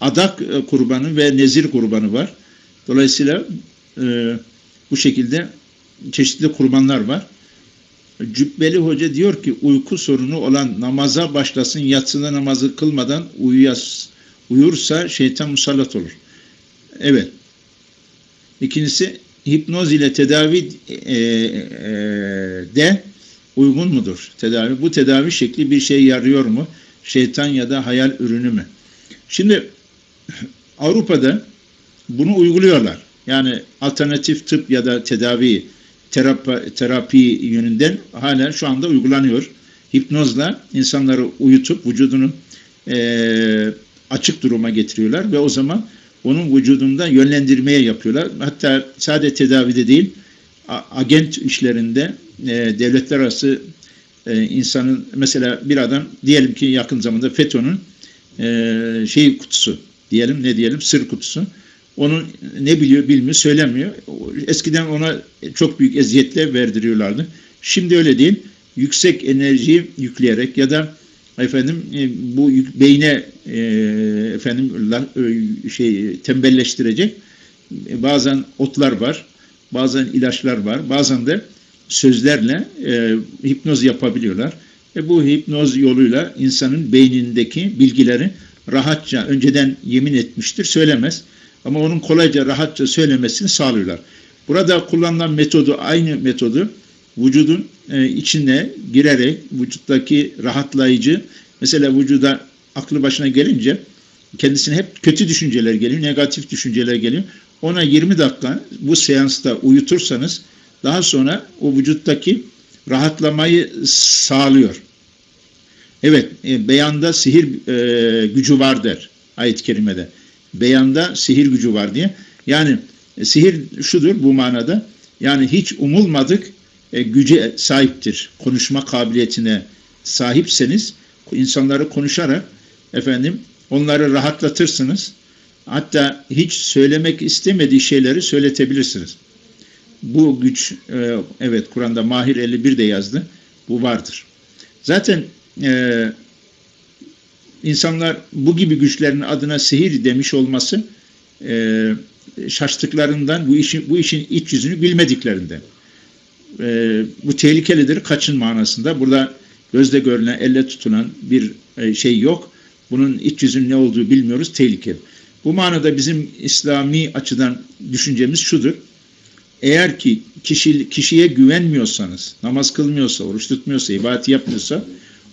adak e, kurbanı ve nezir kurbanı var. Dolayısıyla e, bu şekilde çeşitli kurbanlar var. Cübbeli Hoca diyor ki uyku sorunu olan namaza başlasın yatsıda namazı kılmadan uyuyas, uyursa şeytan musallat olur. Evet. İkincisi hipnoz ile tedavi e, e, de uygun mudur? Tedavi. Bu tedavi şekli bir şey yarıyor mu? Şeytan ya da hayal ürünü mü? Şimdi Avrupa'da bunu uyguluyorlar. Yani alternatif tıp ya da tedavi terapi, terapi yönünden hala şu anda uygulanıyor. Hipnozla insanları uyutup vücudunu e, açık duruma getiriyorlar ve o zaman onun vücudunda yönlendirmeye yapıyorlar. Hatta sadece tedavide değil, agent işlerinde e, devletler arası e, insanın mesela bir adam diyelim ki yakın zamanda FETÖ'nün e, şey kutusu diyelim ne diyelim sır kutusu. Onun ne biliyor bilmiyor söylemiyor. Eskiden ona çok büyük eziyetler verdiriyorlardı. Şimdi öyle değil. Yüksek enerjiyi yükleyerek ya da efendim e, bu beyne e, efendim e, şey tembelleştirecek bazen otlar var, bazen ilaçlar var, bazen de sözlerle e, hipnoz yapabiliyorlar. Ve bu hipnoz yoluyla insanın beynindeki bilgileri rahatça önceden yemin etmiştir, söylemez. Ama onun kolayca rahatça söylemesini sağlıyorlar. Burada kullanılan metodu aynı metodu vücudun e, içine girerek vücuttaki rahatlayıcı mesela vücuda aklı başına gelince kendisine hep kötü düşünceler geliyor, negatif düşünceler geliyor. Ona 20 dakika bu seansta uyutursanız daha sonra o vücuttaki rahatlamayı sağlıyor. Evet, e, beyanda sihir e, gücü var der ayet-i kerimede. Beyanda sihir gücü var diye. Yani e, sihir şudur bu manada. Yani hiç umulmadık e, güce sahiptir. Konuşma kabiliyetine sahipseniz insanları konuşarak efendim onları rahatlatırsınız. Hatta hiç söylemek istemediği şeyleri söyletebilirsiniz. Bu güç e, evet Kur'an'da Mahir 51 de yazdı. Bu vardır. Zaten e, insanlar bu gibi güçlerin adına sihir demiş olması e, şaştıklarından bu işin bu işin iç yüzünü bilmediklerinden. E, bu tehlikelidir kaçın manasında. Burada gözle görülen, elle tutulan bir e, şey yok. Bunun iç yüzünün ne olduğu bilmiyoruz. Tehlikeli. Bu manada bizim İslami açıdan düşüncemiz şudur. Eğer ki kişi, kişiye güvenmiyorsanız, namaz kılmıyorsa, oruç tutmuyorsa, ibadet yapmıyorsa,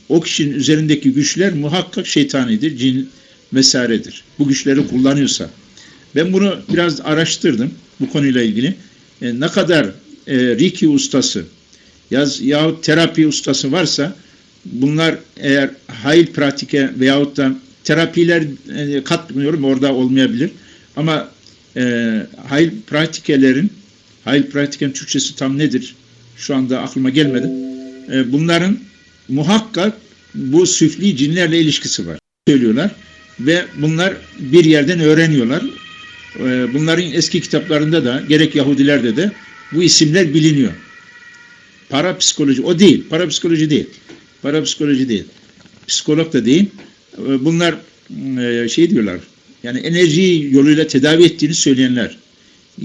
o kişinin üzerindeki güçler muhakkak şeytanidir, cin vesairedir. Bu güçleri kullanıyorsa. Ben bunu biraz araştırdım bu konuyla ilgili. E, ne kadar e, Riki ustası yaz, yahut terapi ustası varsa bunlar eğer hayıl pratike veyahut da terapiler e, katmıyorum orada olmayabilir. Ama e, hayıl pratikelerin hayıl pratiken Türkçesi tam nedir? Şu anda aklıma gelmedi. E, bunların muhakkak bu süfli cinlerle ilişkisi var. Söylüyorlar ve bunlar bir yerden öğreniyorlar. E, bunların eski kitaplarında da gerek Yahudilerde de bu isimler biliniyor. Parapsikoloji o değil. Parapsikoloji değil. Parapsikoloji değil. Psikolog da değil. E, bunlar e, şey diyorlar. Yani enerji yoluyla tedavi ettiğini söyleyenler.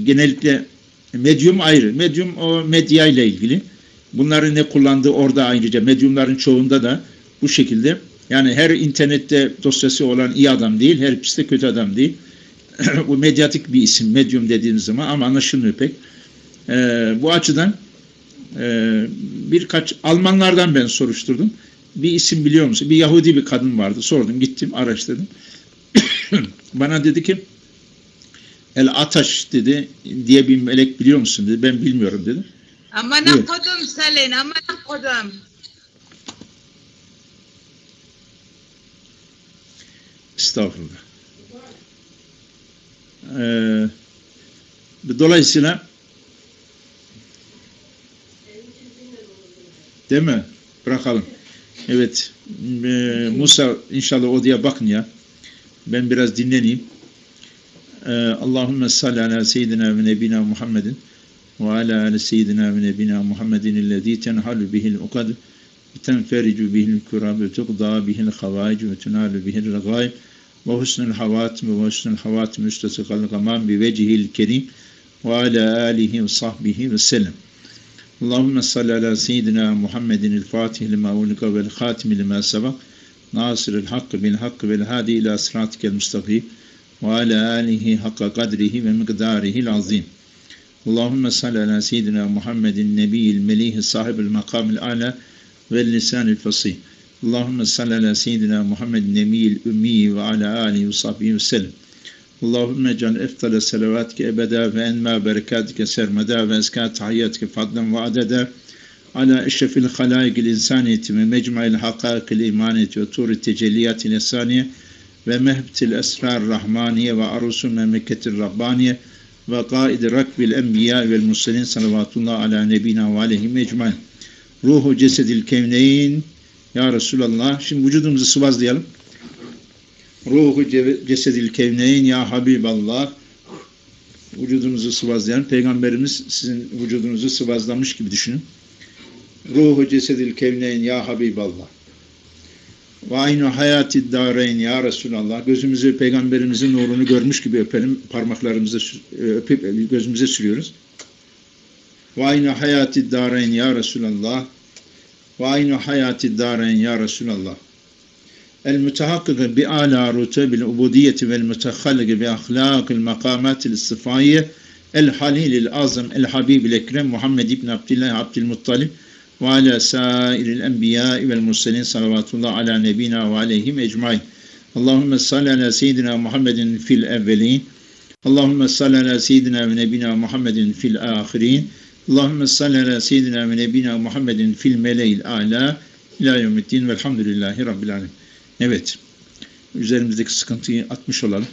Genellikle medyum ayrı. Medyum o medya ile ilgili. Bunların ne kullandığı orada ayrıca. Medyumların çoğunda da bu şekilde. Yani her internette dosyası olan iyi adam değil. Her hepsi de kötü adam değil. bu medyatik bir isim. Medyum dediğimiz zaman ama anlaşılmıyor pek. Ee, bu açıdan e, birkaç Almanlardan ben soruşturdum. Bir isim biliyor musun? Bir Yahudi bir kadın vardı. Sordum, gittim, araştırdım. Bana dedi ki El Ataş dedi diye bir melek biliyor musun dedi. Ben bilmiyorum dedi. Aman Evet. kodum Selin, aman kodum. Estağfurullah. Ee, dolayısıyla değil mi? Bırakalım. Evet. Ee, Musa inşallah odaya bakın ya. Ben biraz dinleneyim. Ee, Allahümme salli ala seyyidina ve nebina Muhammedin ve ala ala seyyidina ve nebina Muhammedin illezî tenhalu bihil ukad tenfericu bihil kurab ve tuqda bihil havaic ve tunalu bihil regaib ve husnul havatim ve husnul havatim üstesikal gaman bi vecihil kerim ve ala alihi ve sahbihi ve sellem. Allahümme salli ala seyyidina Muhammedin il Fatih lima ulika vel khatimi lima sabak nasiril hakkı bil hakkı vel hadi ila sıratikel mustakim ve ala alihi hakka kadrihi ve miqdarihil azim. Allahümme salli ala seyyidina Muhammedin nebiyil melih sahibil makamil ala ve lisanil fasih. Allahümme salli ala seyyidina Muhammedin nebiyil ümmi ve ala alihi ve sahbihi ve sellem. Allahümme can eftale salavatike ebeda ve enma berekatike sermeda ve eska tahiyyatike fadlan ve adeda ala eşrefil halayikil insaniyeti ve mecmuil hakakil imaniyeti ve turi tecelliyatil esaniye ve mehbtil esrar rahmaniye ve arusu memleketir rabbaniye ve kaid rakbil enbiya vel muslimin salavatullah ala nebina ve aleyhi mecmuin ruhu cesedil kevneyn. Ya Resulallah şimdi vücudumuzu sıvazlayalım. Ruhu ce- cesedil kevneyn. Ya Habiballah vücudumuzu sıvazlayan peygamberimiz sizin vücudunuzu sıvazlamış gibi düşünün. Ruhu cesedil kevneyn. Ya Habiballah ve aynu hayati dareyn ya Resulallah. Gözümüzü peygamberimizin nurunu görmüş gibi öpelim. Parmaklarımızı e, öpüp gözümüze sürüyoruz. Ve aynu hayati dareyn ya Resulallah. Ve aynu hayati dareyn ya Resulallah. El mütehakkıkı bi ala rutebil ubudiyeti vel mütehalligi bi ahlakil makamatil sıfayye el halilil azam el habibil ekrem Muhammed ibn Abdillah Abdülmuttalib ve ala sairil enbiya vel murselin salavatullah ala nebina ve aleyhim ecmain. Allahümme salli ala seyyidina Muhammedin fil evvelin. Allahümme salli ala seyyidina ve nebina Muhammedin fil ahirin. Allahümme salli ala seyyidina ve nebina Muhammedin fil meleil ala ila yevmiddin velhamdülillahi rabbil alem. Evet, üzerimizdeki sıkıntıyı atmış olalım.